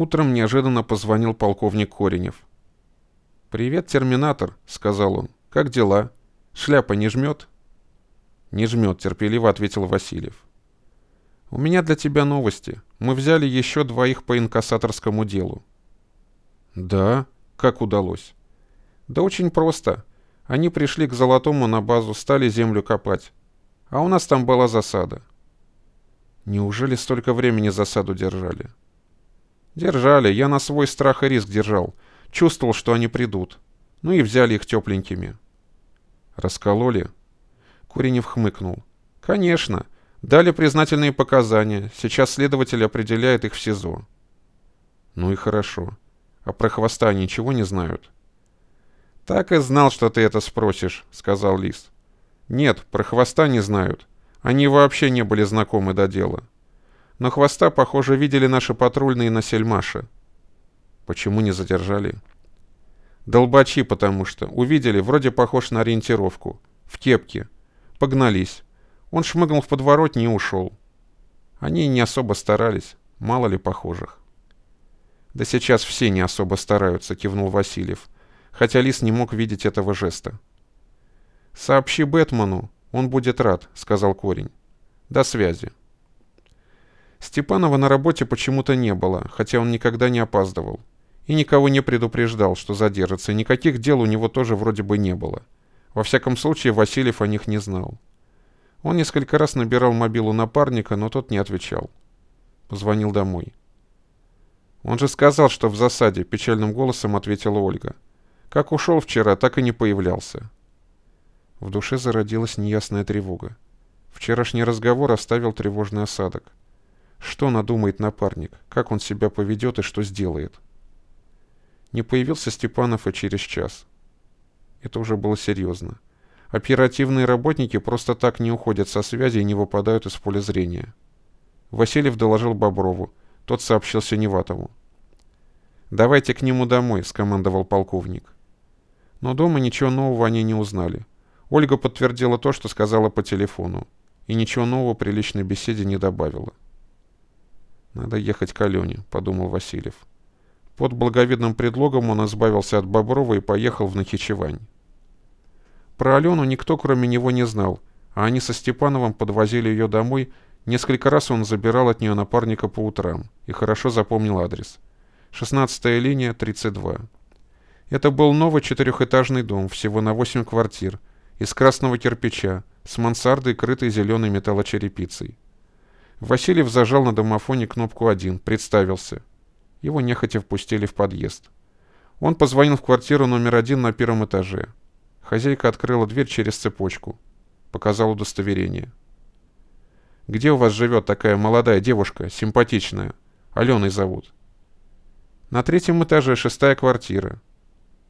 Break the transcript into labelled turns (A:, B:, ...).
A: Утром неожиданно позвонил полковник Коренев. «Привет, терминатор», — сказал он. «Как дела? Шляпа не жмет?» «Не жмет», — терпеливо ответил Васильев. «У меня для тебя новости. Мы взяли еще двоих по инкассаторскому делу». «Да? Как удалось?» «Да очень просто. Они пришли к Золотому на базу, стали землю копать. А у нас там была засада». «Неужели столько времени засаду держали?» «Держали. Я на свой страх и риск держал. Чувствовал, что они придут. Ну и взяли их тепленькими». «Раскололи?» Куренев хмыкнул. «Конечно. Дали признательные показания. Сейчас следователь определяет их в СИЗО». «Ну и хорошо. А про хвоста ничего не знают?» «Так и знал, что ты это спросишь», — сказал Лис. «Нет, про хвоста не знают. Они вообще не были знакомы до дела. Но хвоста, похоже, видели наши патрульные на Сельмаше». «Почему не задержали?» «Долбачи, потому что. Увидели, вроде похож на ориентировку. В кепке. Погнались. Он шмыгнул в подворотне и ушел. Они не особо старались, мало ли похожих. «Да сейчас все не особо стараются», — кивнул Васильев, хотя Лис не мог видеть этого жеста. «Сообщи Бэтмену, он будет рад», — сказал Корень. «До связи». Степанова на работе почему-то не было, хотя он никогда не опаздывал. И никого не предупреждал, что задержится, никаких дел у него тоже вроде бы не было. Во всяком случае, Васильев о них не знал. Он несколько раз набирал мобилу напарника, но тот не отвечал. Позвонил домой. «Он же сказал, что в засаде», — печальным голосом ответила Ольга. «Как ушел вчера, так и не появлялся». В душе зародилась неясная тревога. Вчерашний разговор оставил тревожный осадок. Что надумает напарник? Как он себя поведет и что сделает? Не появился Степанов и через час. Это уже было серьезно. Оперативные работники просто так не уходят со связи и не выпадают из поля зрения. Васильев доложил Боброву. Тот сообщил Синеватову. «Давайте к нему домой», — скомандовал полковник. Но дома ничего нового они не узнали. Ольга подтвердила то, что сказала по телефону, и ничего нового при личной беседе не добавила. «Надо ехать к Алене», — подумал Васильев. Под благовидным предлогом он избавился от Боброва и поехал в Нахичевань. Про Алену никто, кроме него, не знал, а они со Степановым подвозили ее домой. Несколько раз он забирал от нее напарника по утрам и хорошо запомнил адрес. 16-я линия, 32. Это был новый четырехэтажный дом, всего на 8 квартир, из красного кирпича, с мансардой, крытой зеленой металлочерепицей. Васильев зажал на домофоне кнопку 1, представился. Его нехотя впустили в подъезд. Он позвонил в квартиру номер один на первом этаже. Хозяйка открыла дверь через цепочку. Показал удостоверение. «Где у вас живет такая молодая девушка, симпатичная? Аленой зовут». «На третьем этаже шестая квартира.